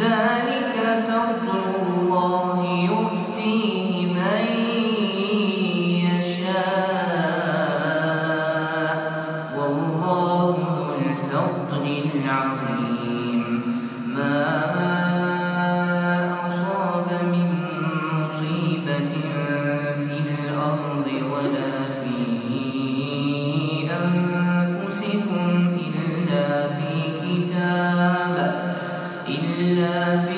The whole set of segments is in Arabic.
ذلك إلا في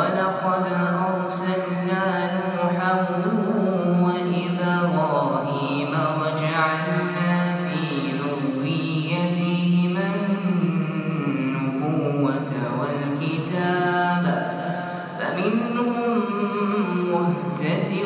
ولقد أرسلنا نوحا وإبراهيم وجعلنا في ذريتهما النبوة والكتاب فمنهم مهتدي